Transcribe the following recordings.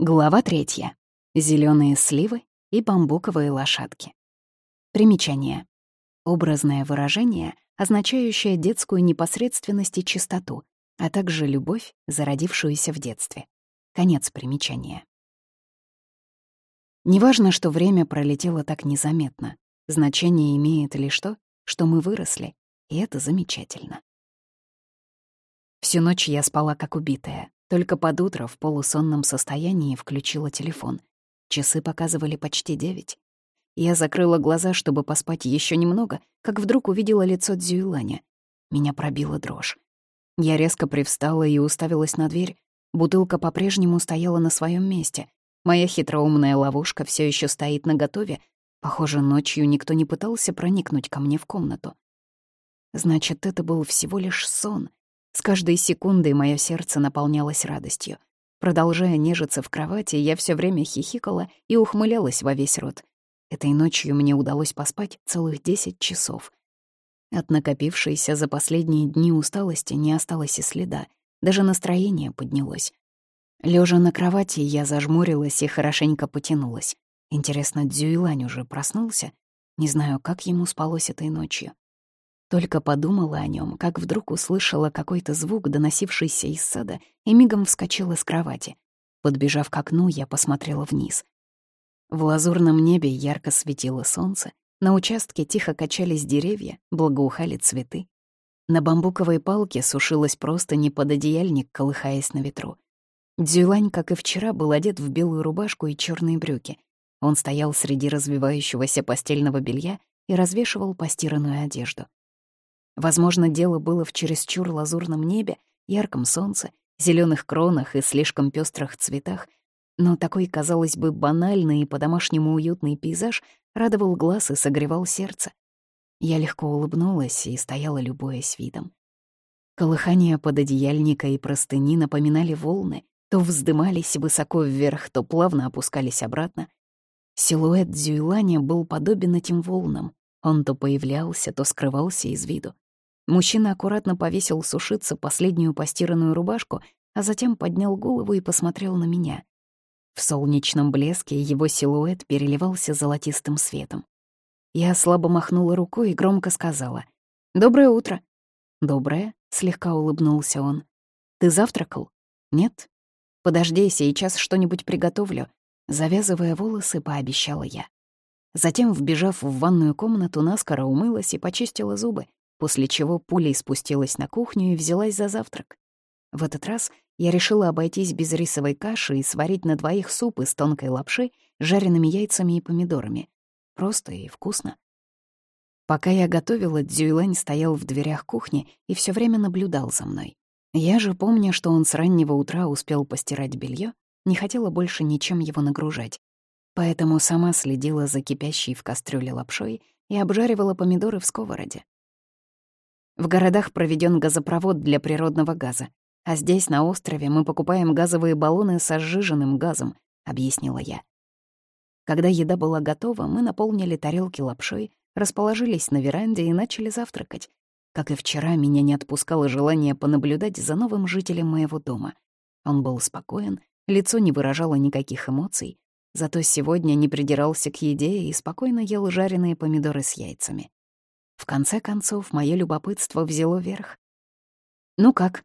Глава третья. Зеленые сливы и бамбуковые лошадки. Примечание. Образное выражение, означающее детскую непосредственность и чистоту, а также любовь, зародившуюся в детстве. Конец примечания. Неважно, что время пролетело так незаметно. Значение имеет лишь то, что мы выросли, и это замечательно. Всю ночь я спала как убитая. Только под утро в полусонном состоянии включила телефон. Часы показывали почти девять. Я закрыла глаза, чтобы поспать еще немного, как вдруг увидела лицо Дзюйланя. Меня пробила дрожь. Я резко привстала и уставилась на дверь. Бутылка по-прежнему стояла на своем месте. Моя хитроумная ловушка все еще стоит наготове. Похоже, ночью никто не пытался проникнуть ко мне в комнату. Значит, это был всего лишь сон — с каждой секундой мое сердце наполнялось радостью. Продолжая нежиться в кровати, я все время хихикала и ухмылялась во весь рот. Этой ночью мне удалось поспать целых десять часов. От накопившейся за последние дни усталости не осталось и следа. Даже настроение поднялось. Лежа на кровати, я зажмурилась и хорошенько потянулась. Интересно, Дзюйлань уже проснулся? Не знаю, как ему спалось этой ночью. Только подумала о нем, как вдруг услышала какой-то звук, доносившийся из сада, и мигом вскочила с кровати. Подбежав к окну, я посмотрела вниз. В лазурном небе ярко светило солнце, на участке тихо качались деревья, благоухали цветы. На бамбуковой палке сушилась просто непододеяльник, колыхаясь на ветру. Дзюлань, как и вчера, был одет в белую рубашку и черные брюки. Он стоял среди развивающегося постельного белья и развешивал постиранную одежду. Возможно, дело было в чересчур лазурном небе, ярком солнце, зеленых кронах и слишком пестрых цветах, но такой, казалось бы, банальный и по-домашнему уютный пейзаж радовал глаз и согревал сердце. Я легко улыбнулась и стояла, любуясь видом. Колыхания пододеяльника и простыни напоминали волны, то вздымались высоко вверх, то плавно опускались обратно. Силуэт Дзюйланя был подобен этим волнам. Он то появлялся, то скрывался из виду. Мужчина аккуратно повесил сушиться последнюю постиранную рубашку, а затем поднял голову и посмотрел на меня. В солнечном блеске его силуэт переливался золотистым светом. Я слабо махнула рукой и громко сказала «Доброе утро». «Доброе», — слегка улыбнулся он. «Ты завтракал?» «Нет». «Подожди, сейчас что-нибудь приготовлю», — завязывая волосы, пообещала я. Затем, вбежав в ванную комнату, наскоро умылась и почистила зубы после чего пулей спустилась на кухню и взялась за завтрак. В этот раз я решила обойтись без рисовой каши и сварить на двоих суп из тонкой лапши с жареными яйцами и помидорами. Просто и вкусно. Пока я готовила, Дзюйлань стоял в дверях кухни и все время наблюдал за мной. Я же, помня, что он с раннего утра успел постирать белье, не хотела больше ничем его нагружать. Поэтому сама следила за кипящей в кастрюле лапшой и обжаривала помидоры в сковороде. В городах проведен газопровод для природного газа, а здесь, на острове, мы покупаем газовые баллоны со сжиженным газом, объяснила я. Когда еда была готова, мы наполнили тарелки лапшой, расположились на веранде и начали завтракать. Как и вчера, меня не отпускало желание понаблюдать за новым жителем моего дома. Он был спокоен, лицо не выражало никаких эмоций, зато сегодня не придирался к еде и спокойно ел жареные помидоры с яйцами. В конце концов, мое любопытство взяло верх. «Ну как?»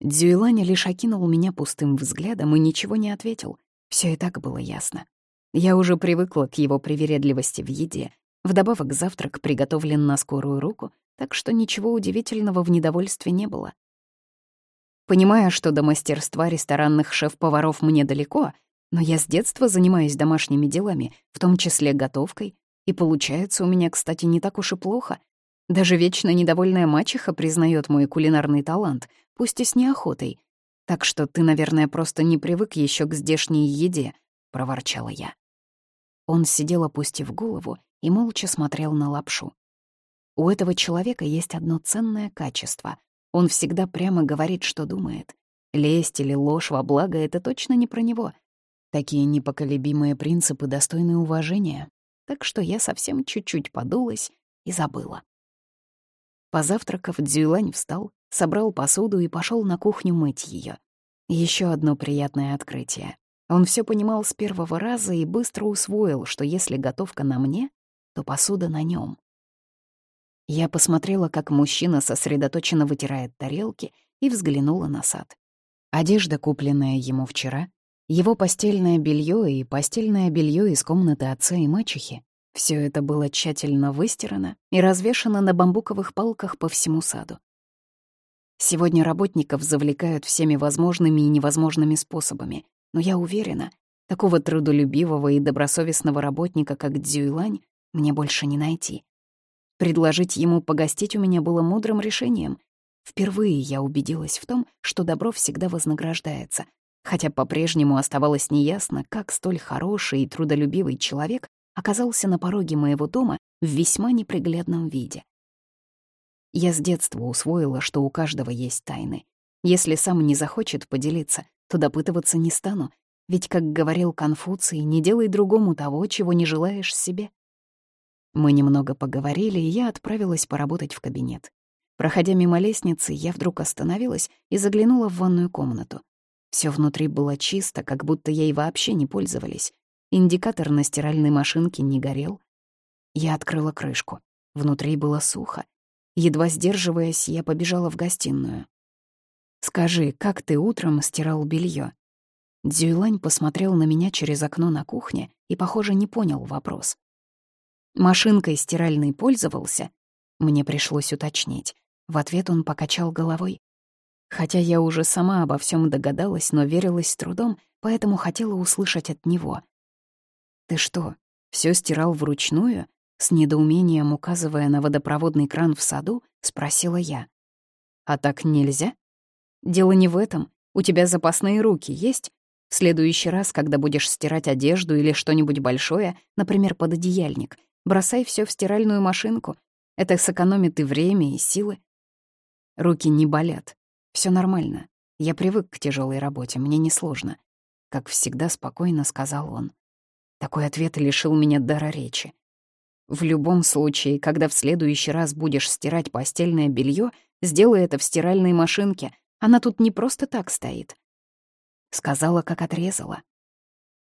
Дзюйланя лишь окинул меня пустым взглядом и ничего не ответил. Все и так было ясно. Я уже привыкла к его привередливости в еде. Вдобавок завтрак приготовлен на скорую руку, так что ничего удивительного в недовольстве не было. Понимая, что до мастерства ресторанных шеф-поваров мне далеко, но я с детства занимаюсь домашними делами, в том числе готовкой, и получается у меня, кстати, не так уж и плохо. Даже вечно недовольная мачеха признает мой кулинарный талант, пусть и с неохотой. Так что ты, наверное, просто не привык еще к здешней еде, — проворчала я. Он сидел, опустив голову, и молча смотрел на лапшу. У этого человека есть одно ценное качество. Он всегда прямо говорит, что думает. Лесть или ложь во благо — это точно не про него. Такие непоколебимые принципы достойны уважения, так что я совсем чуть-чуть подулась и забыла. Позавтракав, Дзюйлань встал, собрал посуду и пошел на кухню мыть ее. Еще одно приятное открытие. Он все понимал с первого раза и быстро усвоил, что если готовка на мне, то посуда на нем. Я посмотрела, как мужчина сосредоточенно вытирает тарелки, и взглянула на сад. Одежда, купленная ему вчера, его постельное белье и постельное белье из комнаты отца и мачехи — все это было тщательно выстирано и развешано на бамбуковых палках по всему саду. Сегодня работников завлекают всеми возможными и невозможными способами, но я уверена, такого трудолюбивого и добросовестного работника, как Дзюйлань, мне больше не найти. Предложить ему погостить у меня было мудрым решением. Впервые я убедилась в том, что добро всегда вознаграждается, хотя по-прежнему оставалось неясно, как столь хороший и трудолюбивый человек оказался на пороге моего дома в весьма неприглядном виде. Я с детства усвоила, что у каждого есть тайны. Если сам не захочет поделиться, то допытываться не стану, ведь, как говорил Конфуций, не делай другому того, чего не желаешь себе. Мы немного поговорили, и я отправилась поработать в кабинет. Проходя мимо лестницы, я вдруг остановилась и заглянула в ванную комнату. Все внутри было чисто, как будто ей вообще не пользовались. Индикатор на стиральной машинке не горел. Я открыла крышку. Внутри было сухо. Едва сдерживаясь, я побежала в гостиную. «Скажи, как ты утром стирал белье? Дзюйлань посмотрел на меня через окно на кухне и, похоже, не понял вопрос. «Машинкой стиральной пользовался?» Мне пришлось уточнить. В ответ он покачал головой. Хотя я уже сама обо всем догадалась, но верилась с трудом, поэтому хотела услышать от него. «Ты что, все стирал вручную?» С недоумением указывая на водопроводный кран в саду, спросила я. «А так нельзя?» «Дело не в этом. У тебя запасные руки есть? В следующий раз, когда будешь стирать одежду или что-нибудь большое, например, пододеяльник, бросай все в стиральную машинку. Это сэкономит и время, и силы. Руки не болят. Все нормально. Я привык к тяжелой работе, мне несложно. Как всегда спокойно сказал он. Такой ответ лишил меня дара речи. В любом случае, когда в следующий раз будешь стирать постельное белье, сделай это в стиральной машинке. Она тут не просто так стоит. Сказала, как отрезала.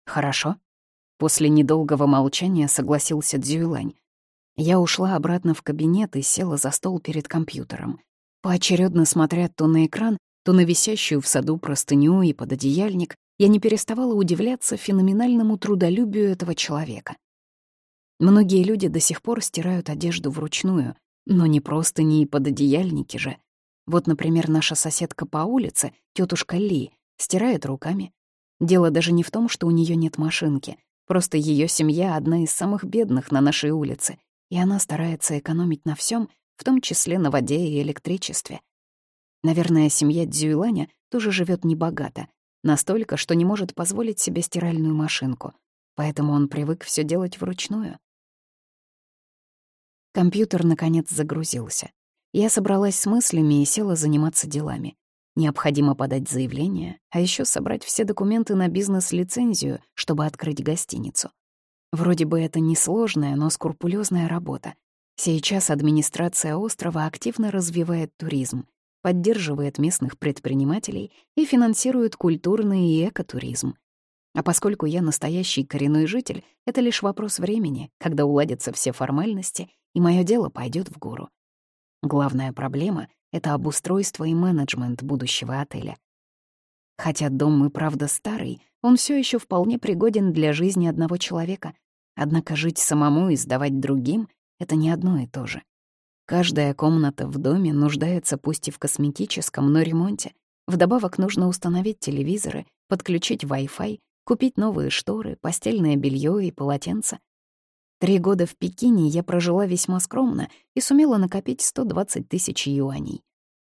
Хорошо. После недолгого молчания согласился Дзюйлань. Я ушла обратно в кабинет и села за стол перед компьютером. Поочередно смотря то на экран, то на висящую в саду простыню и пододеяльник, я не переставала удивляться феноменальному трудолюбию этого человека. Многие люди до сих пор стирают одежду вручную, но не просто не пододеяльники же. Вот, например, наша соседка по улице, тетушка Ли, стирает руками. Дело даже не в том, что у нее нет машинки, просто ее семья одна из самых бедных на нашей улице, и она старается экономить на всем, в том числе на воде и электричестве. Наверное, семья Дзюйланя тоже живет небогато, настолько, что не может позволить себе стиральную машинку, поэтому он привык все делать вручную. Компьютер, наконец, загрузился. Я собралась с мыслями и села заниматься делами. Необходимо подать заявление, а еще собрать все документы на бизнес-лицензию, чтобы открыть гостиницу. Вроде бы это несложная, но скрупулезная работа. Сейчас администрация острова активно развивает туризм, поддерживает местных предпринимателей и финансирует культурный и экотуризм. А поскольку я настоящий коренной житель, это лишь вопрос времени, когда уладятся все формальности, и мое дело пойдет в гору. Главная проблема — это обустройство и менеджмент будущего отеля. Хотя дом и правда старый, он все еще вполне пригоден для жизни одного человека. Однако жить самому и сдавать другим — это не одно и то же. Каждая комната в доме нуждается пусть и в косметическом, но ремонте. Вдобавок нужно установить телевизоры, подключить Wi-Fi, купить новые шторы, постельное белье и полотенца. Три года в Пекине я прожила весьма скромно и сумела накопить 120 тысяч юаней.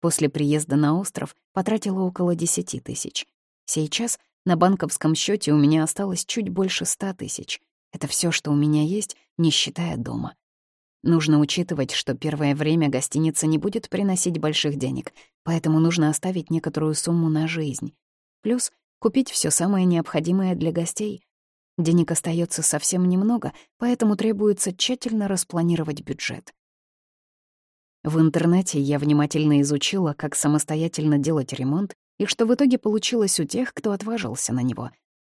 После приезда на остров потратила около 10 тысяч. Сейчас на банковском счете у меня осталось чуть больше 100 тысяч. Это все, что у меня есть, не считая дома. Нужно учитывать, что первое время гостиница не будет приносить больших денег, поэтому нужно оставить некоторую сумму на жизнь. Плюс купить все самое необходимое для гостей, Денег остается совсем немного, поэтому требуется тщательно распланировать бюджет. В интернете я внимательно изучила, как самостоятельно делать ремонт и что в итоге получилось у тех, кто отважился на него.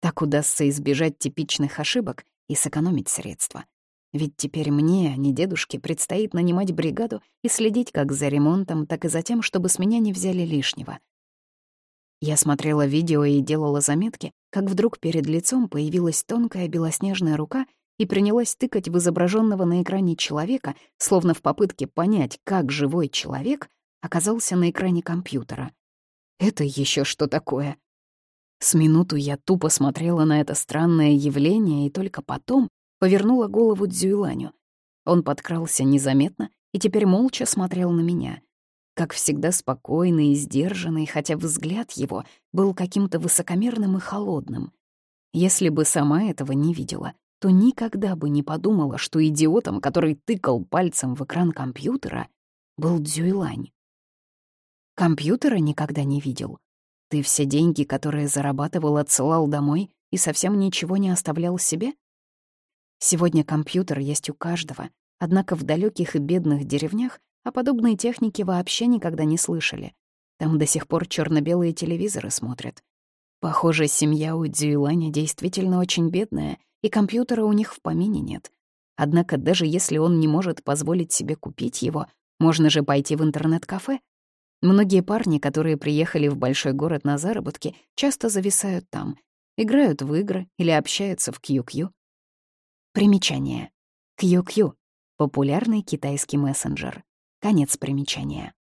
Так удастся избежать типичных ошибок и сэкономить средства. Ведь теперь мне, а не дедушке, предстоит нанимать бригаду и следить как за ремонтом, так и за тем, чтобы с меня не взяли лишнего. Я смотрела видео и делала заметки, как вдруг перед лицом появилась тонкая белоснежная рука и принялась тыкать в изображенного на экране человека, словно в попытке понять, как живой человек оказался на экране компьютера. Это еще что такое? С минуту я тупо смотрела на это странное явление и только потом повернула голову Дзюйланю. Он подкрался незаметно и теперь молча смотрел на меня. Как всегда спокойный и сдержанный, хотя взгляд его был каким-то высокомерным и холодным. Если бы сама этого не видела, то никогда бы не подумала, что идиотом, который тыкал пальцем в экран компьютера, был Дзюйлань. Компьютера никогда не видел. Ты все деньги, которые зарабатывал, отсылал домой и совсем ничего не оставлял себе? Сегодня компьютер есть у каждого, однако в далеких и бедных деревнях о подобной технике вообще никогда не слышали. Там до сих пор черно белые телевизоры смотрят. Похоже, семья у Дзюйланя действительно очень бедная, и компьютера у них в помине нет. Однако даже если он не может позволить себе купить его, можно же пойти в интернет-кафе. Многие парни, которые приехали в большой город на заработки, часто зависают там, играют в игры или общаются в QQ. Примечание. QQ — популярный китайский мессенджер. Конец примечания.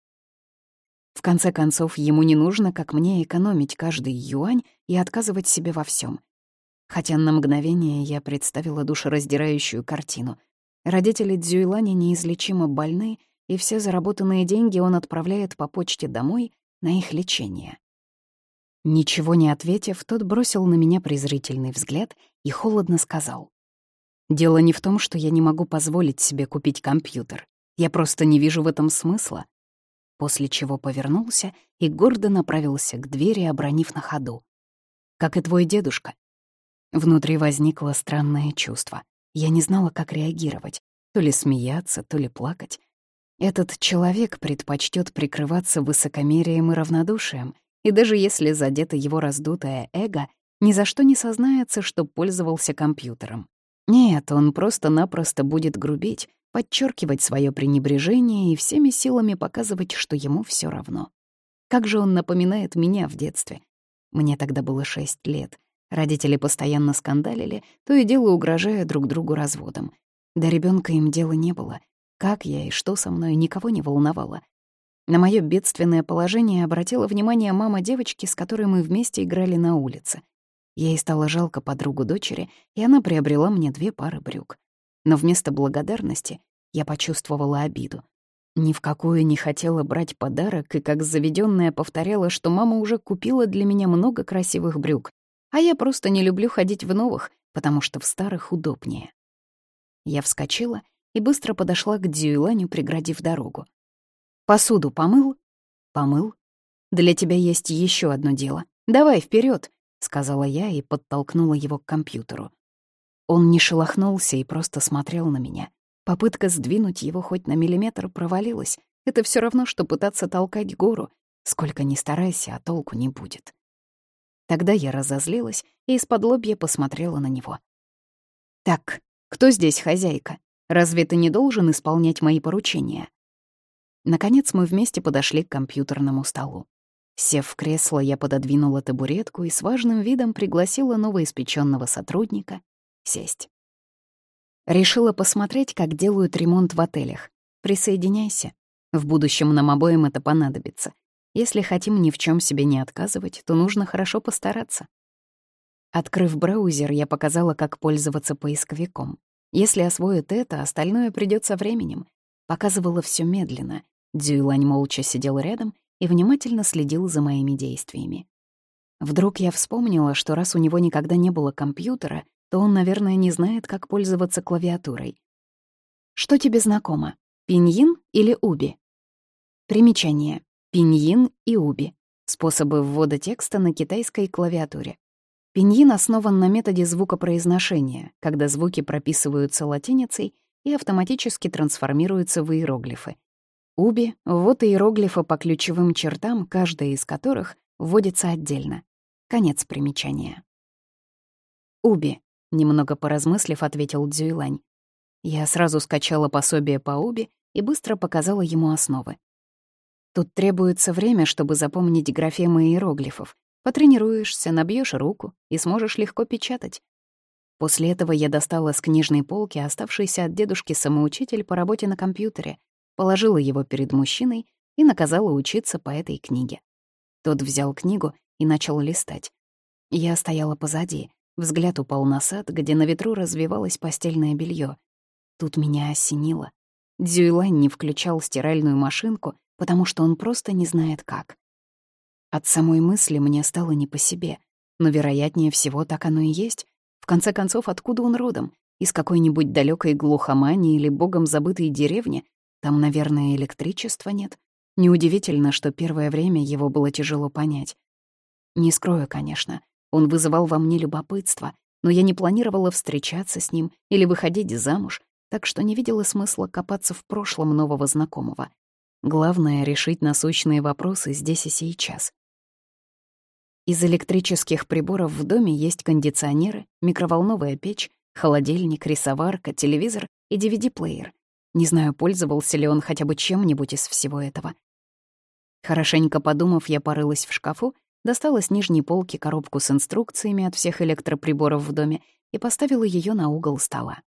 В конце концов, ему не нужно, как мне, экономить каждый юань и отказывать себе во всем. Хотя на мгновение я представила душераздирающую картину. Родители Дзюйлани неизлечимо больны, и все заработанные деньги он отправляет по почте домой на их лечение. Ничего не ответив, тот бросил на меня презрительный взгляд и холодно сказал. Дело не в том, что я не могу позволить себе купить компьютер. Я просто не вижу в этом смысла. После чего повернулся и гордо направился к двери, обронив на ходу. Как и твой дедушка. Внутри возникло странное чувство. Я не знала, как реагировать. То ли смеяться, то ли плакать. Этот человек предпочтет прикрываться высокомерием и равнодушием, и даже если задето его раздутое эго, ни за что не сознается, что пользовался компьютером. Нет, он просто-напросто будет грубить, подчеркивать свое пренебрежение и всеми силами показывать, что ему все равно. Как же он напоминает меня в детстве. Мне тогда было шесть лет. Родители постоянно скандалили, то и дело угрожая друг другу разводом. До ребенка им дела не было. Как я и что со мной, никого не волновало. На мое бедственное положение обратила внимание мама девочки, с которой мы вместе играли на улице. Ей стало жалко подругу дочери, и она приобрела мне две пары брюк. Но вместо благодарности я почувствовала обиду. Ни в какую не хотела брать подарок, и как заведенная повторяла, что мама уже купила для меня много красивых брюк, а я просто не люблю ходить в новых, потому что в старых удобнее. Я вскочила и быстро подошла к Дзюйланю, преградив дорогу. «Посуду помыл?» «Помыл. Для тебя есть еще одно дело. Давай вперед, — сказала я и подтолкнула его к компьютеру. Он не шелохнулся и просто смотрел на меня. Попытка сдвинуть его хоть на миллиметр провалилась. Это все равно, что пытаться толкать гору. Сколько ни старайся, а толку не будет. Тогда я разозлилась и из-под лобья посмотрела на него. «Так, кто здесь хозяйка? Разве ты не должен исполнять мои поручения?» Наконец мы вместе подошли к компьютерному столу. Сев в кресло, я пододвинула табуретку и с важным видом пригласила новоиспеченного сотрудника сесть. Решила посмотреть, как делают ремонт в отелях. Присоединяйся. В будущем нам обоим это понадобится. Если хотим ни в чем себе не отказывать, то нужно хорошо постараться. Открыв браузер, я показала, как пользоваться поисковиком. Если освоит это, остальное придёт со временем. Показывала все медленно. Дзюйлань молча сидел рядом и внимательно следил за моими действиями. Вдруг я вспомнила, что раз у него никогда не было компьютера, то он, наверное, не знает, как пользоваться клавиатурой. Что тебе знакомо, пиньин или уби? Примечание. Пиньин и уби. Способы ввода текста на китайской клавиатуре. Пиньин основан на методе звукопроизношения, когда звуки прописываются латиницей и автоматически трансформируются в иероглифы, Уби — вот иероглифы по ключевым чертам, каждая из которых вводится отдельно. Конец примечания. «Уби», — немного поразмыслив, ответил Дзюйлань. Я сразу скачала пособие по Уби и быстро показала ему основы. Тут требуется время, чтобы запомнить графемы иероглифов. Потренируешься, набьешь руку и сможешь легко печатать. После этого я достала с книжной полки оставшийся от дедушки самоучитель по работе на компьютере, положила его перед мужчиной и наказала учиться по этой книге. Тот взял книгу и начал листать. Я стояла позади, взгляд упал на сад, где на ветру развивалось постельное белье. Тут меня осенило. Дзюйлань не включал стиральную машинку, потому что он просто не знает как. От самой мысли мне стало не по себе, но, вероятнее всего, так оно и есть. В конце концов, откуда он родом? Из какой-нибудь далекой глухомани или богом забытой деревни? Там, наверное, электричества нет. Неудивительно, что первое время его было тяжело понять. Не скрою, конечно, он вызывал во мне любопытство, но я не планировала встречаться с ним или выходить замуж, так что не видела смысла копаться в прошлом нового знакомого. Главное — решить насущные вопросы здесь и сейчас. Из электрических приборов в доме есть кондиционеры, микроволновая печь, холодильник, рисоварка, телевизор и DVD-плеер. Не знаю, пользовался ли он хотя бы чем-нибудь из всего этого. Хорошенько подумав, я порылась в шкафу, достала с нижней полки коробку с инструкциями от всех электроприборов в доме и поставила ее на угол стола.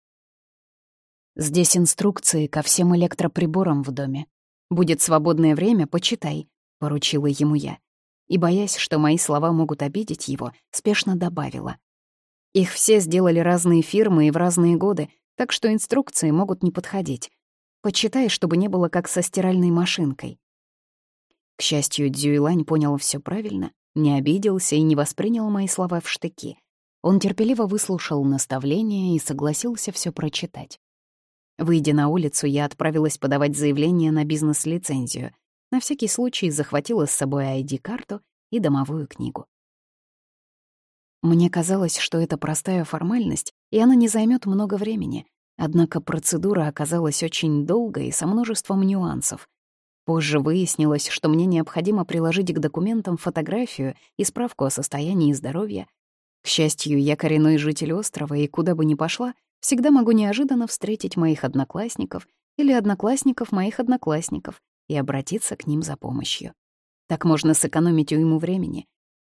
«Здесь инструкции ко всем электроприборам в доме. Будет свободное время, почитай», — поручила ему я и, боясь, что мои слова могут обидеть его, спешно добавила. Их все сделали разные фирмы и в разные годы, так что инструкции могут не подходить. Почитай, чтобы не было как со стиральной машинкой. К счастью, Дзюйлань понял все правильно, не обиделся и не воспринял мои слова в штыки. Он терпеливо выслушал наставления и согласился все прочитать. Выйдя на улицу, я отправилась подавать заявление на бизнес-лицензию. На всякий случай захватила с собой ID-карту и домовую книгу. Мне казалось, что это простая формальность, и она не займет много времени. Однако процедура оказалась очень долгой и со множеством нюансов. Позже выяснилось, что мне необходимо приложить к документам фотографию и справку о состоянии здоровья. К счастью, я коренной житель острова, и куда бы ни пошла, всегда могу неожиданно встретить моих одноклассников или одноклассников моих одноклассников, и обратиться к ним за помощью. Так можно сэкономить уйму времени.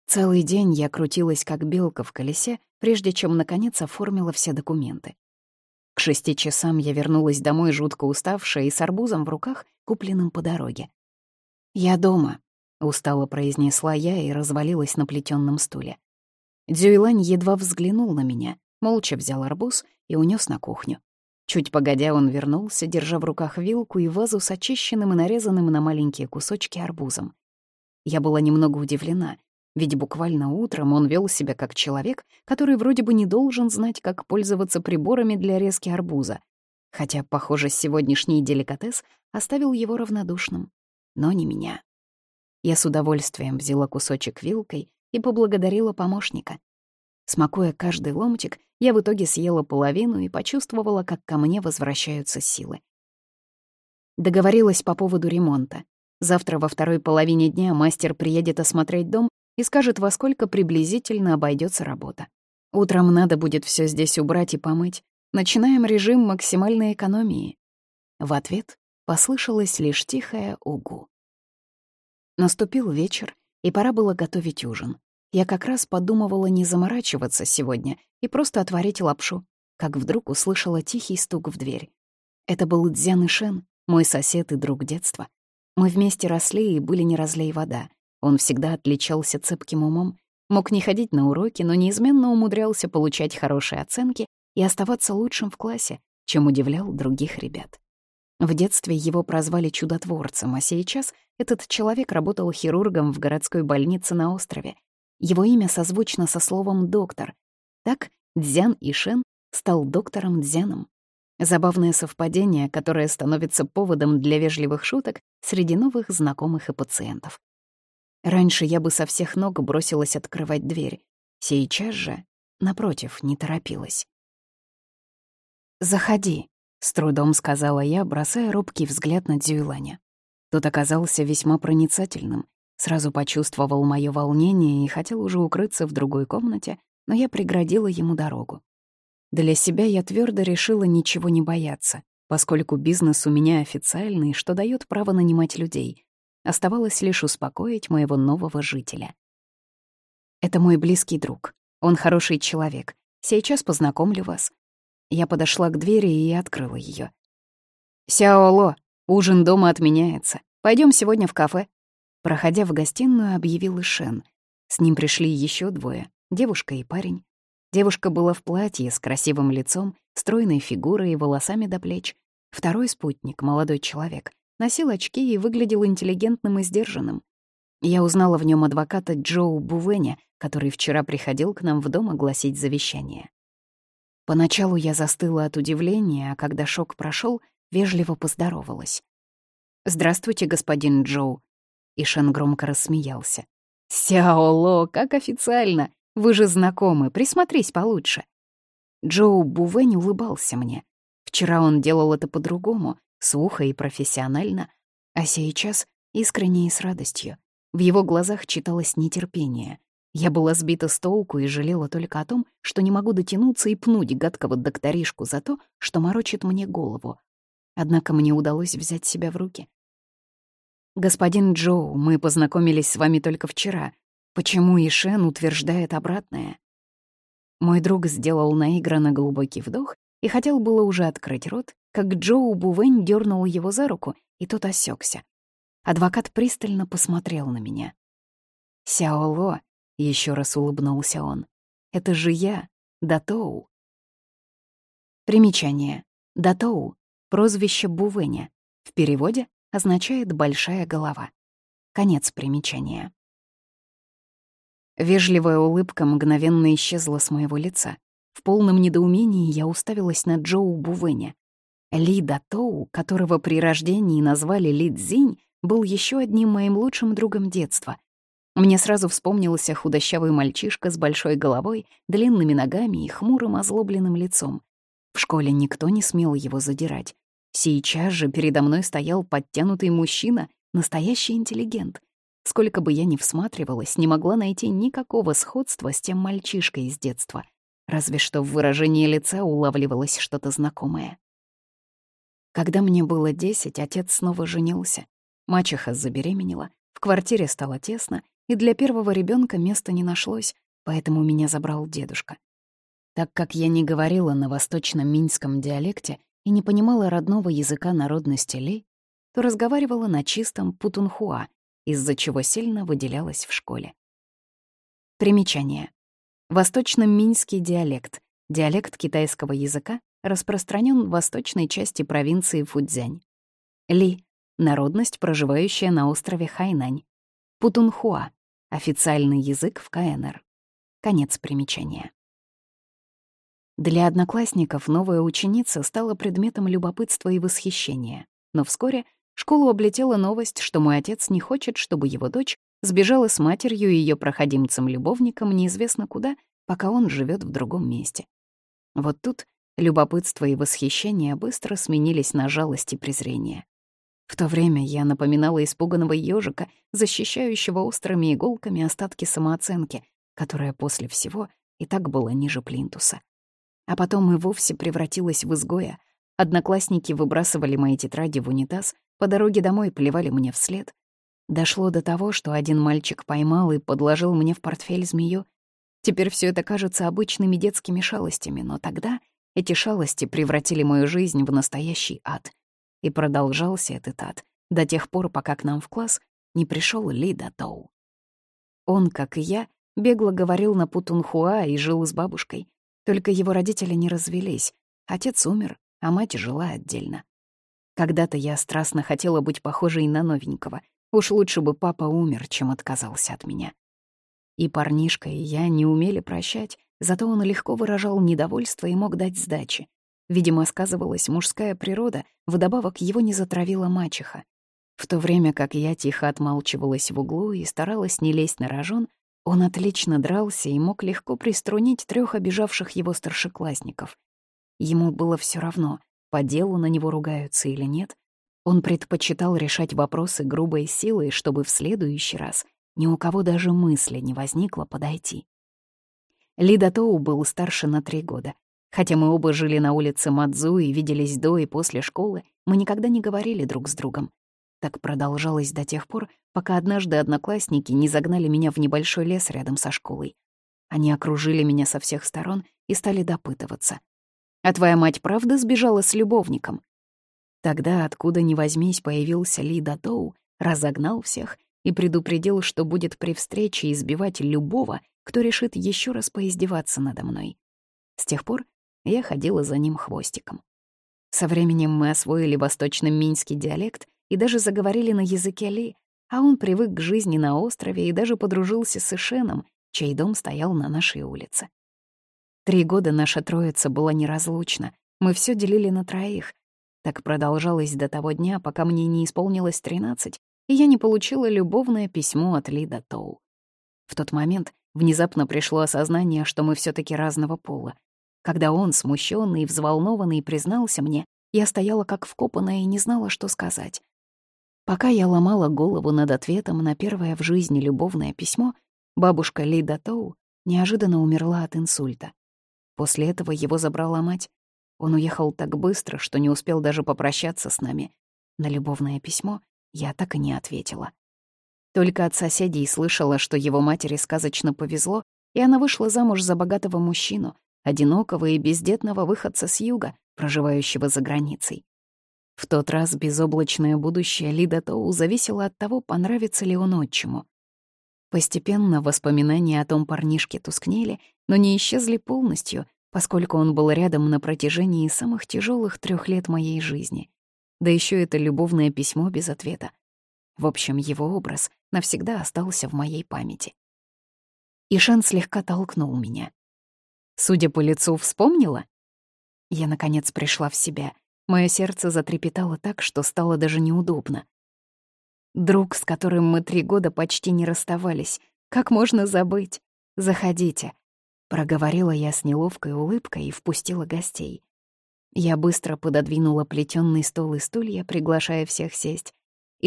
Целый день я крутилась как белка в колесе, прежде чем, наконец, оформила все документы. К шести часам я вернулась домой жутко уставшая и с арбузом в руках, купленным по дороге. «Я дома», — устало произнесла я и развалилась на плетённом стуле. Дзюйлань едва взглянул на меня, молча взял арбуз и унес на кухню. Чуть погодя он вернулся, держа в руках вилку и вазу с очищенным и нарезанным на маленькие кусочки арбузом. Я была немного удивлена, ведь буквально утром он вел себя как человек, который вроде бы не должен знать, как пользоваться приборами для резки арбуза. Хотя, похоже, сегодняшний деликатес оставил его равнодушным. Но не меня. Я с удовольствием взяла кусочек вилкой и поблагодарила помощника. Смакуя каждый ломтик, я в итоге съела половину и почувствовала, как ко мне возвращаются силы. Договорилась по поводу ремонта. Завтра во второй половине дня мастер приедет осмотреть дом и скажет, во сколько приблизительно обойдется работа. Утром надо будет все здесь убрать и помыть. Начинаем режим максимальной экономии. В ответ послышалось лишь тихое «угу». Наступил вечер, и пора было готовить ужин. Я как раз подумывала не заморачиваться сегодня и просто отварить лапшу, как вдруг услышала тихий стук в дверь. Это был Дзян Ишен, мой сосед и друг детства. Мы вместе росли и были не разлей вода. Он всегда отличался цепким умом, мог не ходить на уроки, но неизменно умудрялся получать хорошие оценки и оставаться лучшим в классе, чем удивлял других ребят. В детстве его прозвали чудотворцем, а сейчас этот человек работал хирургом в городской больнице на острове его имя созвучно со словом «доктор». Так Дзян Ишен стал доктором Дзяном. Забавное совпадение, которое становится поводом для вежливых шуток среди новых знакомых и пациентов. Раньше я бы со всех ног бросилась открывать дверь. Сейчас же, напротив, не торопилась. «Заходи», — с трудом сказала я, бросая робкий взгляд на Дзюйланя. Тот оказался весьма проницательным, Сразу почувствовал мое волнение и хотел уже укрыться в другой комнате, но я преградила ему дорогу. Для себя я твердо решила ничего не бояться, поскольку бизнес у меня официальный, что дает право нанимать людей. Оставалось лишь успокоить моего нового жителя. Это мой близкий друг. Он хороший человек. Сейчас познакомлю вас. Я подошла к двери и открыла ее. «Сяоло, ужин дома отменяется. Пойдем сегодня в кафе». Проходя в гостиную, объявил Ишен. С ним пришли еще двое — девушка и парень. Девушка была в платье с красивым лицом, стройной фигурой и волосами до плеч. Второй спутник, молодой человек, носил очки и выглядел интеллигентным и сдержанным. Я узнала в нем адвоката Джоу Бувеня, который вчера приходил к нам в дом огласить завещание. Поначалу я застыла от удивления, а когда шок прошел, вежливо поздоровалась. «Здравствуйте, господин Джоу». Ишен громко рассмеялся. «Сяоло, как официально! Вы же знакомы, присмотрись получше». Джоу Бувень улыбался мне. Вчера он делал это по-другому, сухо и профессионально, а сейчас искренне и с радостью. В его глазах читалось нетерпение. Я была сбита с толку и жалела только о том, что не могу дотянуться и пнуть гадкого докторишку за то, что морочит мне голову. Однако мне удалось взять себя в руки. «Господин Джоу, мы познакомились с вами только вчера. Почему Ишен утверждает обратное?» Мой друг сделал наигранно глубокий вдох и хотел было уже открыть рот, как Джоу Бувэнь дернул его за руку, и тот осекся. Адвокат пристально посмотрел на меня. «Сяоло», — еще раз улыбнулся он, — «это же я, Датоу». Примечание. Датоу — прозвище Бувэня. В переводе означает «большая голова». Конец примечания. Вежливая улыбка мгновенно исчезла с моего лица. В полном недоумении я уставилась на Джоу Бувэня. Ли Датоу, которого при рождении назвали Ли Цзинь, был еще одним моим лучшим другом детства. Мне сразу вспомнился худощавый мальчишка с большой головой, длинными ногами и хмурым озлобленным лицом. В школе никто не смел его задирать. Сейчас же передо мной стоял подтянутый мужчина, настоящий интеллигент. Сколько бы я ни всматривалась, не могла найти никакого сходства с тем мальчишкой из детства. Разве что в выражении лица улавливалось что-то знакомое. Когда мне было десять, отец снова женился. Мачеха забеременела, в квартире стало тесно, и для первого ребенка места не нашлось, поэтому меня забрал дедушка. Так как я не говорила на восточном минском диалекте и не понимала родного языка народности Ли, то разговаривала на чистом путунхуа, из-за чего сильно выделялась в школе. Примечание. Восточно-минский диалект — диалект китайского языка, распространен в восточной части провинции Фудзянь. Ли народность, проживающая на острове Хайнань. Путунхуа — официальный язык в КНР. Конец примечания. Для одноклассников новая ученица стала предметом любопытства и восхищения, но вскоре школу облетела новость, что мой отец не хочет, чтобы его дочь сбежала с матерью и ее проходимцем-любовником неизвестно куда, пока он живет в другом месте. Вот тут любопытство и восхищение быстро сменились на жалость и презрение. В то время я напоминала испуганного ежика, защищающего острыми иголками остатки самооценки, которая после всего и так была ниже плинтуса. А потом и вовсе превратилась в изгоя. Одноклассники выбрасывали мои тетради в унитаз, по дороге домой плевали мне вслед. Дошло до того, что один мальчик поймал и подложил мне в портфель змею. Теперь все это кажется обычными детскими шалостями, но тогда эти шалости превратили мою жизнь в настоящий ад — и продолжался этот ад до тех пор, пока к нам в класс не пришел Ли Датоу. Он, как и я, бегло говорил на Путунхуа и жил с бабушкой. Только его родители не развелись. Отец умер, а мать жила отдельно. Когда-то я страстно хотела быть похожей на новенького. Уж лучше бы папа умер, чем отказался от меня. И парнишка, и я не умели прощать, зато он легко выражал недовольство и мог дать сдачи. Видимо, сказывалась мужская природа, вдобавок его не затравила мачеха. В то время как я тихо отмалчивалась в углу и старалась не лезть на рожон, он отлично дрался и мог легко приструнить трех обижавших его старшеклассников. Ему было все равно, по делу на него ругаются или нет. Он предпочитал решать вопросы грубой силой, чтобы в следующий раз ни у кого даже мысли не возникло подойти. Ли Датоу был старше на три года. Хотя мы оба жили на улице Мадзу и виделись до и после школы, мы никогда не говорили друг с другом. Так продолжалось до тех пор, пока однажды одноклассники не загнали меня в небольшой лес рядом со школой. Они окружили меня со всех сторон и стали допытываться. «А твоя мать правда сбежала с любовником?» Тогда, откуда ни возьмись, появился Ли Датоу, разогнал всех и предупредил, что будет при встрече избивать любого, кто решит еще раз поиздеваться надо мной. С тех пор я ходила за ним хвостиком. Со временем мы освоили восточно-минский диалект и даже заговорили на языке Ли, а он привык к жизни на острове и даже подружился с Ишеном, чей дом стоял на нашей улице. Три года наша троица была неразлучна, мы все делили на троих. Так продолжалось до того дня, пока мне не исполнилось 13, и я не получила любовное письмо от Лида Тоу. В тот момент внезапно пришло осознание, что мы все таки разного пола. Когда он, смущенный и взволнованный, признался мне, я стояла как вкопанная и не знала, что сказать. Пока я ломала голову над ответом на первое в жизни любовное письмо, Бабушка Лида Тоу неожиданно умерла от инсульта. После этого его забрала мать. Он уехал так быстро, что не успел даже попрощаться с нами. На любовное письмо я так и не ответила. Только от соседей слышала, что его матери сказочно повезло, и она вышла замуж за богатого мужчину, одинокого и бездетного выходца с юга, проживающего за границей. В тот раз безоблачное будущее Лида Тоу зависело от того, понравится ли он отчиму. Постепенно воспоминания о том парнишке тускнели, но не исчезли полностью, поскольку он был рядом на протяжении самых тяжелых трех лет моей жизни. Да еще это любовное письмо без ответа. В общем, его образ навсегда остался в моей памяти. Ишан слегка толкнул меня. Судя по лицу, вспомнила? Я, наконец, пришла в себя. Мое сердце затрепетало так, что стало даже неудобно. Друг, с которым мы три года почти не расставались. Как можно забыть? Заходите. Проговорила я с неловкой улыбкой и впустила гостей. Я быстро пододвинула плетённый стол и стулья, приглашая всех сесть.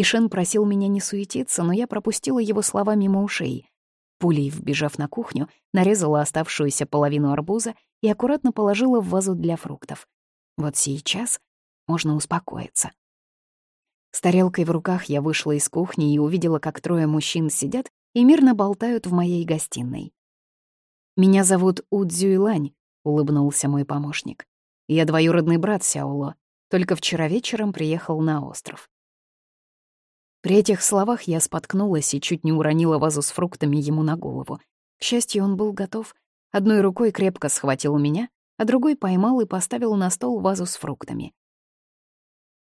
Ишен просил меня не суетиться, но я пропустила его слова мимо ушей. Пулей, вбежав на кухню, нарезала оставшуюся половину арбуза и аккуратно положила в вазу для фруктов. Вот сейчас можно успокоиться. С тарелкой в руках я вышла из кухни и увидела, как трое мужчин сидят и мирно болтают в моей гостиной. «Меня зовут Удзюйлань», — улыбнулся мой помощник. «Я двоюродный брат Сяоло, только вчера вечером приехал на остров». При этих словах я споткнулась и чуть не уронила вазу с фруктами ему на голову. К счастью, он был готов. Одной рукой крепко схватил меня, а другой поймал и поставил на стол вазу с фруктами.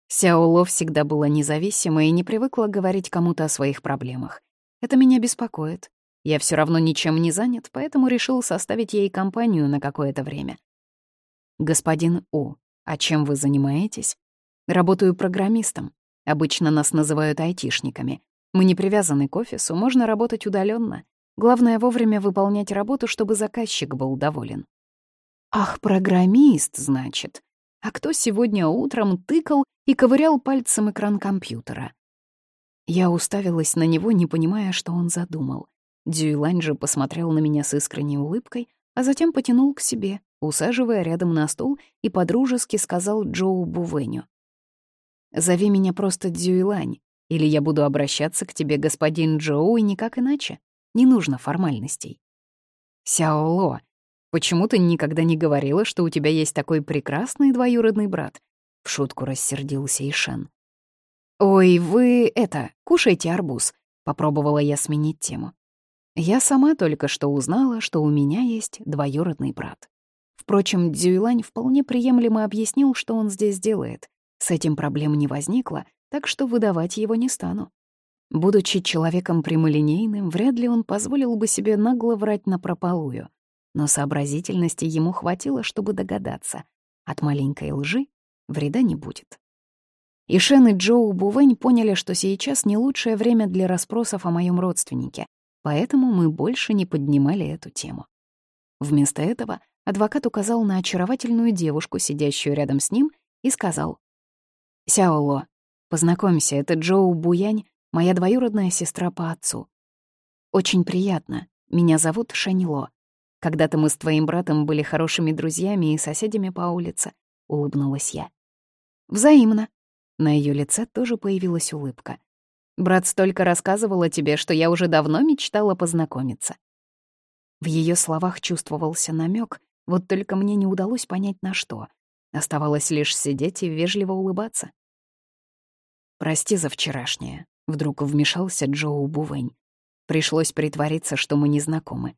Сяоло всегда была независима и не привыкла говорить кому-то о своих проблемах. Это меня беспокоит. Я все равно ничем не занят, поэтому решил составить ей компанию на какое-то время. «Господин У, а чем вы занимаетесь?» «Работаю программистом. Обычно нас называют айтишниками. Мы не привязаны к офису, можно работать удаленно. Главное вовремя выполнять работу, чтобы заказчик был доволен». «Ах, программист, значит. А кто сегодня утром тыкал и ковырял пальцем экран компьютера. Я уставилась на него, не понимая, что он задумал. Дюйлань же посмотрел на меня с искренней улыбкой, а затем потянул к себе, усаживая рядом на стул и подружески сказал Джоу Бувеню. «Зови меня просто Дюйлань, или я буду обращаться к тебе, господин Джоу, и никак иначе. Не нужно формальностей». «Сяоло, почему ты никогда не говорила, что у тебя есть такой прекрасный двоюродный брат? — в шутку рассердился Ишен. «Ой, вы это, кушайте арбуз», — попробовала я сменить тему. Я сама только что узнала, что у меня есть двоюродный брат. Впрочем, Дзюйлань вполне приемлемо объяснил, что он здесь делает. С этим проблем не возникло, так что выдавать его не стану. Будучи человеком прямолинейным, вряд ли он позволил бы себе нагло врать напропалую. Но сообразительности ему хватило, чтобы догадаться. От маленькой лжи вреда не будет. И Шен и Джоу Бувэнь поняли, что сейчас не лучшее время для расспросов о моем родственнике, поэтому мы больше не поднимали эту тему. Вместо этого адвокат указал на очаровательную девушку, сидящую рядом с ним, и сказал, «Сяоло, познакомься, это Джоу Буянь, моя двоюродная сестра по отцу. Очень приятно, меня зовут Шанило. Когда-то мы с твоим братом были хорошими друзьями и соседями по улице», — улыбнулась я. «Взаимно». На ее лице тоже появилась улыбка. «Брат столько рассказывал о тебе, что я уже давно мечтала познакомиться». В ее словах чувствовался намек, вот только мне не удалось понять, на что. Оставалось лишь сидеть и вежливо улыбаться. «Прости за вчерашнее», — вдруг вмешался Джоу Бувень. «Пришлось притвориться, что мы не знакомы.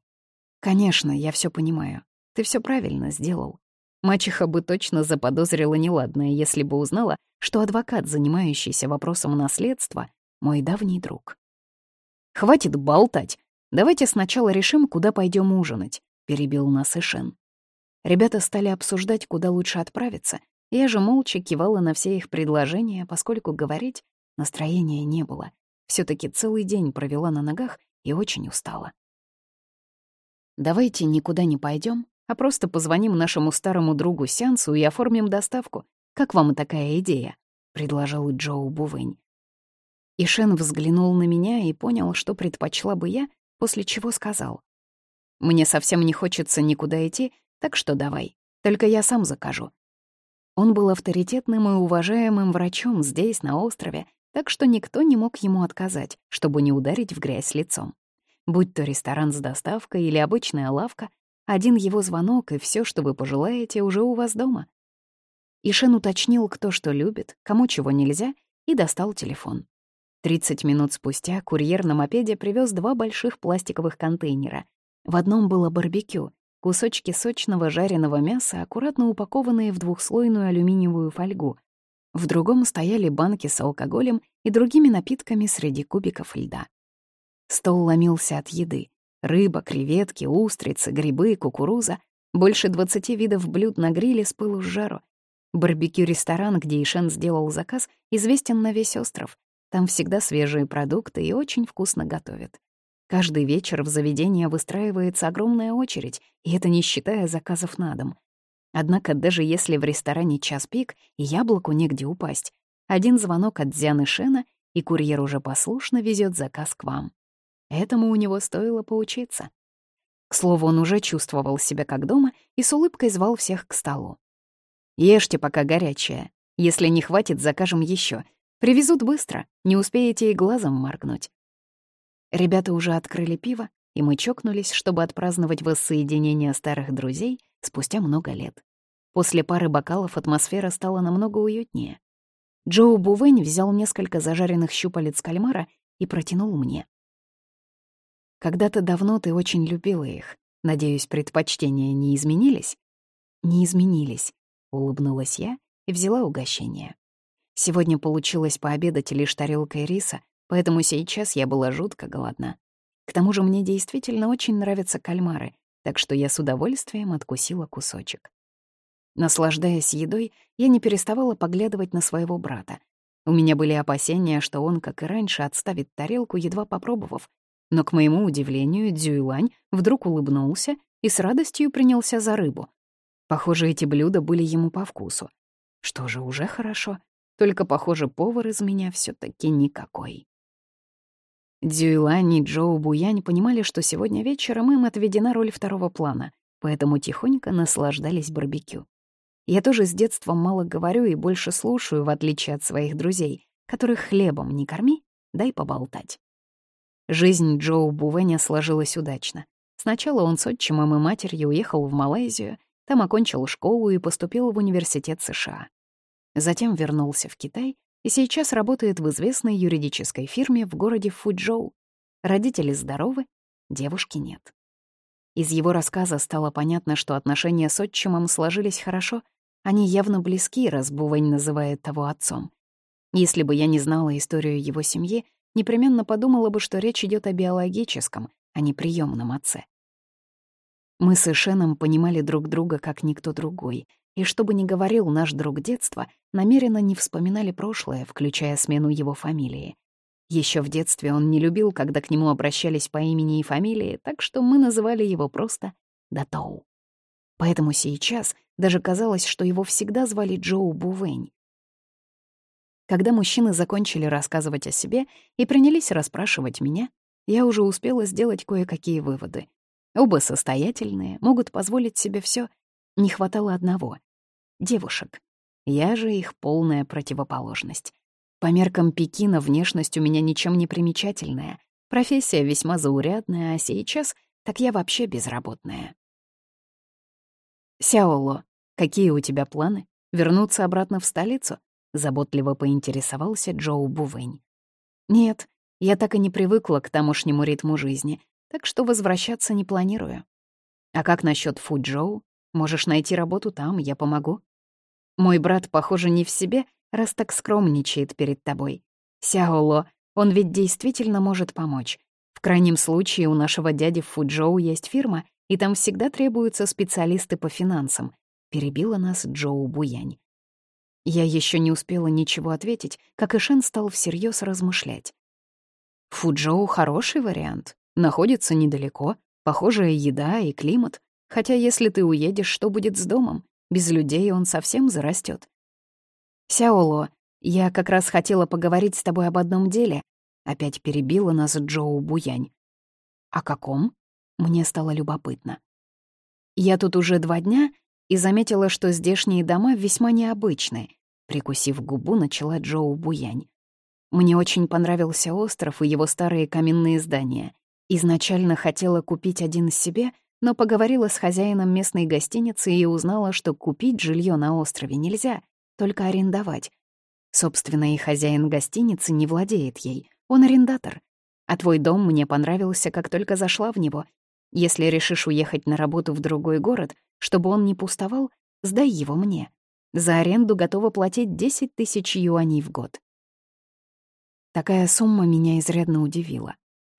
Конечно, я все понимаю. Ты все правильно сделал. Мачеха бы точно заподозрила неладное, если бы узнала, что адвокат, занимающийся вопросом наследства, мой давний друг. «Хватит болтать. Давайте сначала решим, куда пойдем ужинать», — перебил нас Ишен. Ребята стали обсуждать, куда лучше отправиться. Я же молча кивала на все их предложения, поскольку говорить настроения не было. все таки целый день провела на ногах и очень устала. Давайте никуда не пойдем, а просто позвоним нашему старому другу Сянсу и оформим доставку. Как вам такая идея?» — предложил Джоу Бувэнь. Ишен взглянул на меня и понял, что предпочла бы я, после чего сказал. «Мне совсем не хочется никуда идти, так что давай, только я сам закажу». Он был авторитетным и уважаемым врачом здесь, на острове, так что никто не мог ему отказать, чтобы не ударить в грязь лицом. Будь то ресторан с доставкой или обычная лавка, один его звонок, и все, что вы пожелаете, уже у вас дома. Ишен уточнил, кто что любит, кому чего нельзя, и достал телефон. 30 минут спустя курьер на мопеде привез два больших пластиковых контейнера. В одном было барбекю, кусочки сочного жареного мяса, аккуратно упакованные в двухслойную алюминиевую фольгу. В другом стояли банки с алкоголем и другими напитками среди кубиков льда. Стол ломился от еды. Рыба, креветки, устрицы, грибы, кукуруза. Больше двадцати видов блюд на гриле с пылу с жару. Барбекю-ресторан, где Ишен сделал заказ, известен на весь остров. Там всегда свежие продукты и очень вкусно готовят. Каждый вечер в заведение выстраивается огромная очередь, и это не считая заказов на дом. Однако даже если в ресторане час пик яблоку негде упасть, один звонок от Дзяны Шена, и курьер уже послушно везет заказ к вам. Этому у него стоило поучиться. К слову, он уже чувствовал себя как дома и с улыбкой звал всех к столу. «Ешьте, пока горячее. Если не хватит, закажем еще. Привезут быстро, не успеете и глазом моргнуть». Ребята уже открыли пиво, и мы чокнулись, чтобы отпраздновать воссоединение старых друзей спустя много лет. После пары бокалов атмосфера стала намного уютнее. Джоу Бувень взял несколько зажаренных щупалец кальмара и протянул мне. Когда-то давно ты очень любила их. Надеюсь, предпочтения не изменились? Не изменились, улыбнулась я и взяла угощение. Сегодня получилось пообедать лишь тарелкой риса, поэтому сейчас я была жутко голодна. К тому же мне действительно очень нравятся кальмары, так что я с удовольствием откусила кусочек. Наслаждаясь едой, я не переставала поглядывать на своего брата. У меня были опасения, что он, как и раньше, отставит тарелку, едва попробовав, но, к моему удивлению, Дзюйлань вдруг улыбнулся и с радостью принялся за рыбу. Похоже, эти блюда были ему по вкусу. Что же, уже хорошо. Только, похоже, повар из меня все таки никакой. Дзюйлань и Джоу Буянь понимали, что сегодня вечером им отведена роль второго плана, поэтому тихонько наслаждались барбекю. Я тоже с детства мало говорю и больше слушаю, в отличие от своих друзей, которых хлебом не корми, дай поболтать. Жизнь Джоу Бувеня сложилась удачно. Сначала он с отчимом и матерью уехал в Малайзию, там окончил школу и поступил в университет США. Затем вернулся в Китай и сейчас работает в известной юридической фирме в городе Фуджоу. Родители здоровы, девушки нет. Из его рассказа стало понятно, что отношения с отчимом сложились хорошо, они явно близки, раз Бувень называет того отцом. Если бы я не знала историю его семьи, непременно подумала бы, что речь идет о биологическом, а не приемном отце. Мы с Эшеном понимали друг друга как никто другой, и что бы ни говорил наш друг детства, намеренно не вспоминали прошлое, включая смену его фамилии. Еще в детстве он не любил, когда к нему обращались по имени и фамилии, так что мы называли его просто Датоу. Поэтому сейчас даже казалось, что его всегда звали Джоу Бувень. Когда мужчины закончили рассказывать о себе и принялись расспрашивать меня, я уже успела сделать кое-какие выводы. Оба состоятельные, могут позволить себе все. Не хватало одного — девушек. Я же их полная противоположность. По меркам Пекина внешность у меня ничем не примечательная, профессия весьма заурядная, а сейчас так я вообще безработная. «Сяоло, какие у тебя планы? Вернуться обратно в столицу?» — заботливо поинтересовался Джоу Бувэнь. «Нет, я так и не привыкла к тамошнему ритму жизни, так что возвращаться не планирую. А как насчет Фуджоу? Можешь найти работу там, я помогу. Мой брат, похоже, не в себе, раз так скромничает перед тобой. Сяоло, он ведь действительно может помочь. В крайнем случае у нашего дяди в Фуджоу есть фирма, и там всегда требуются специалисты по финансам. Перебила нас Джоу Буянь. Я еще не успела ничего ответить, как Ишен стал всерьез размышлять. Фуджоу — хороший вариант. Находится недалеко, похожая еда и климат. Хотя если ты уедешь, что будет с домом? Без людей он совсем зарастет. «Сяоло, я как раз хотела поговорить с тобой об одном деле», — опять перебила нас Джоу Буянь. «О каком?» — мне стало любопытно. «Я тут уже два дня и заметила, что здешние дома весьма необычные», — прикусив губу, начала Джоу Буянь. «Мне очень понравился остров и его старые каменные здания. Изначально хотела купить один себе, но поговорила с хозяином местной гостиницы и узнала, что купить жилье на острове нельзя, только арендовать. Собственно, и хозяин гостиницы не владеет ей, он арендатор. А твой дом мне понравился, как только зашла в него. Если решишь уехать на работу в другой город, чтобы он не пустовал, сдай его мне. За аренду готова платить 10 тысяч юаней в год. Такая сумма меня изрядно удивила.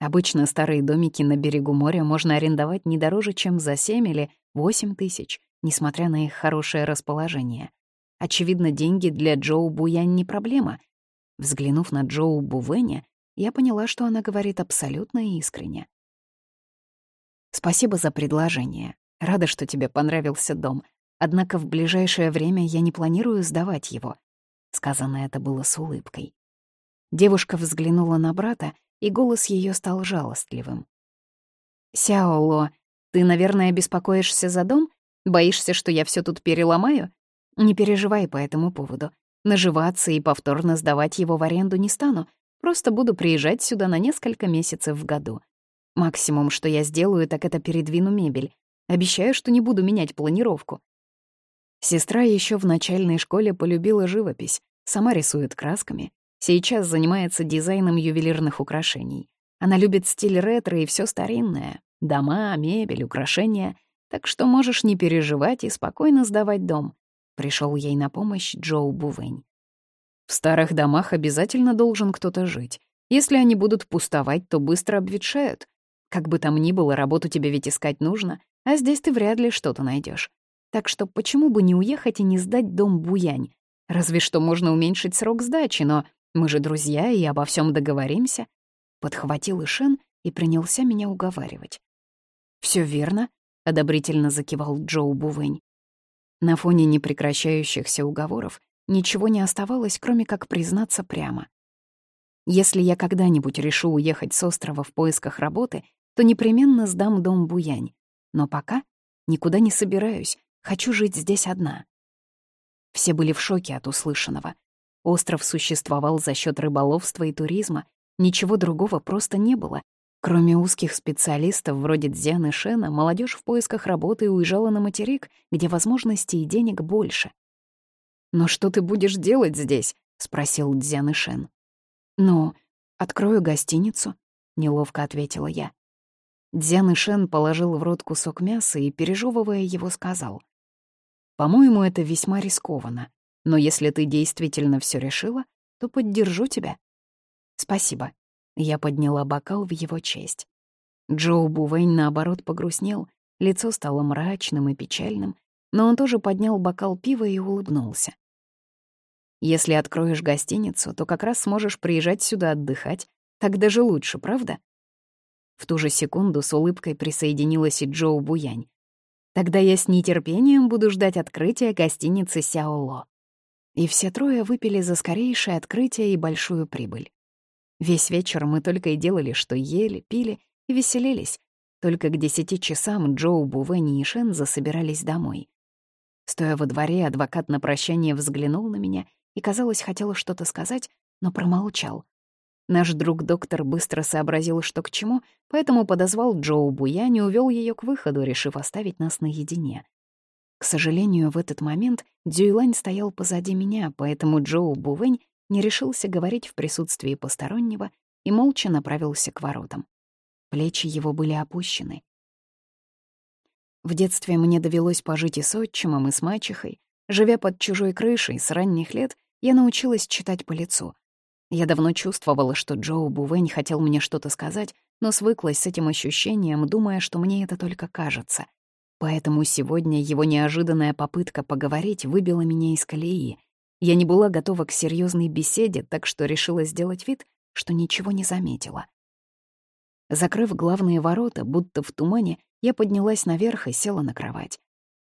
Обычно старые домики на берегу моря можно арендовать не дороже, чем за 7 или 8 тысяч, несмотря на их хорошее расположение. Очевидно, деньги для Джоу Буянь не проблема. Взглянув на Джоу Бувеня, я поняла, что она говорит абсолютно искренне. «Спасибо за предложение. Рада, что тебе понравился дом. Однако в ближайшее время я не планирую сдавать его». Сказано это было с улыбкой. Девушка взглянула на брата, и голос ее стал жалостливым. «Сяоло, ты, наверное, беспокоишься за дом? Боишься, что я все тут переломаю? Не переживай по этому поводу. Наживаться и повторно сдавать его в аренду не стану, просто буду приезжать сюда на несколько месяцев в году. Максимум, что я сделаю, так это передвину мебель. Обещаю, что не буду менять планировку. Сестра еще в начальной школе полюбила живопись, сама рисует красками, Сейчас занимается дизайном ювелирных украшений. Она любит стиль ретро и все старинное. Дома, мебель, украшения. Так что можешь не переживать и спокойно сдавать дом. Пришел ей на помощь Джоу Бувэнь. В старых домах обязательно должен кто-то жить. Если они будут пустовать, то быстро обветшают. Как бы там ни было, работу тебе ведь искать нужно, а здесь ты вряд ли что-то найдешь. Так что почему бы не уехать и не сдать дом Буянь? Разве что можно уменьшить срок сдачи, но мы же друзья и обо всем договоримся. Подхватил Ишен и принялся меня уговаривать. Все верно, одобрительно закивал Джоу Бувэнь. На фоне непрекращающихся уговоров ничего не оставалось, кроме как признаться прямо. Если я когда-нибудь решу уехать с острова в поисках работы, то непременно сдам дом Буянь. Но пока никуда не собираюсь, хочу жить здесь одна. Все были в шоке от услышанного. Остров существовал за счет рыболовства и туризма, ничего другого просто не было. Кроме узких специалистов вроде Дзяны Шена, молодежь в поисках работы уезжала на материк, где возможностей и денег больше. «Но что ты будешь делать здесь?» — спросил Дзяны Шен. «Ну, открою гостиницу», — неловко ответила я. Дзяны Шен положил в рот кусок мяса и, пережевывая его, сказал. «По-моему, это весьма рискованно. Но если ты действительно все решила, то поддержу тебя. Спасибо. Я подняла бокал в его честь. Джоу Бувейн, наоборот, погрустнел, лицо стало мрачным и печальным, но он тоже поднял бокал пива и улыбнулся. «Если откроешь гостиницу, то как раз сможешь приезжать сюда отдыхать. Так даже лучше, правда?» В ту же секунду с улыбкой присоединилась и Джоу Буянь. «Тогда я с нетерпением буду ждать открытия гостиницы Сяоло» и все трое выпили за скорейшее открытие и большую прибыль. Весь вечер мы только и делали, что ели, пили и веселились. Только к десяти часам Джоу, Бувенни и Шен засобирались домой. Стоя во дворе, адвокат на прощание взглянул на меня и, казалось, хотел что-то сказать, но промолчал. Наш друг-доктор быстро сообразил, что к чему, поэтому подозвал Джоу Буянь и увел ее к выходу, решив оставить нас наедине. К сожалению, в этот момент Дзюйлань стоял позади меня, поэтому Джоу Бувэнь не решился говорить в присутствии постороннего и молча направился к воротам. Плечи его были опущены. В детстве мне довелось пожить и с отчимом, и с мачехой. Живя под чужой крышей с ранних лет, я научилась читать по лицу. Я давно чувствовала, что Джоу Бувэнь хотел мне что-то сказать, но свыклась с этим ощущением, думая, что мне это только кажется. Поэтому сегодня его неожиданная попытка поговорить выбила меня из колеи. Я не была готова к серьезной беседе, так что решила сделать вид, что ничего не заметила. Закрыв главные ворота, будто в тумане, я поднялась наверх и села на кровать.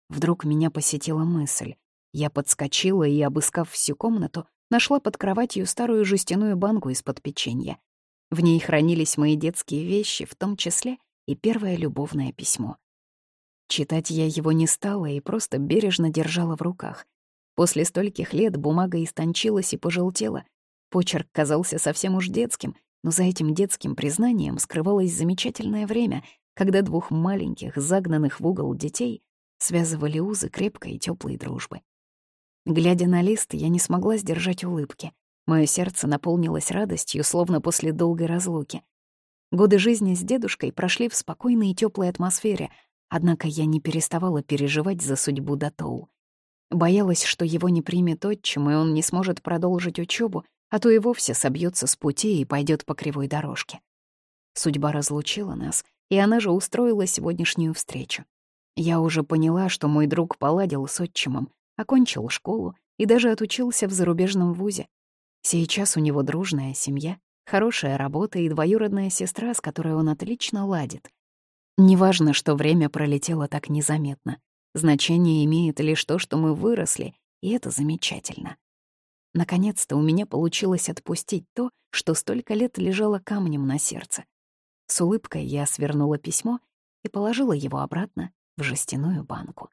Вдруг меня посетила мысль. Я подскочила и, обыскав всю комнату, нашла под кроватью старую жестяную банку из-под печенья. В ней хранились мои детские вещи, в том числе и первое любовное письмо. Читать я его не стала и просто бережно держала в руках. После стольких лет бумага истончилась и пожелтела. Почерк казался совсем уж детским, но за этим детским признанием скрывалось замечательное время, когда двух маленьких, загнанных в угол детей связывали узы крепкой и теплой дружбы. Глядя на лист, я не смогла сдержать улыбки. Мое сердце наполнилось радостью, словно после долгой разлуки. Годы жизни с дедушкой прошли в спокойной и теплой атмосфере, однако я не переставала переживать за судьбу Датоу. Боялась, что его не примет отчим, и он не сможет продолжить учебу, а то и вовсе собьется с пути и пойдет по кривой дорожке. Судьба разлучила нас, и она же устроила сегодняшнюю встречу. Я уже поняла, что мой друг поладил с отчимом, окончил школу и даже отучился в зарубежном вузе. Сейчас у него дружная семья, хорошая работа и двоюродная сестра, с которой он отлично ладит. Неважно, что время пролетело так незаметно. Значение имеет лишь то, что мы выросли, и это замечательно. Наконец-то у меня получилось отпустить то, что столько лет лежало камнем на сердце. С улыбкой я свернула письмо и положила его обратно в жестяную банку.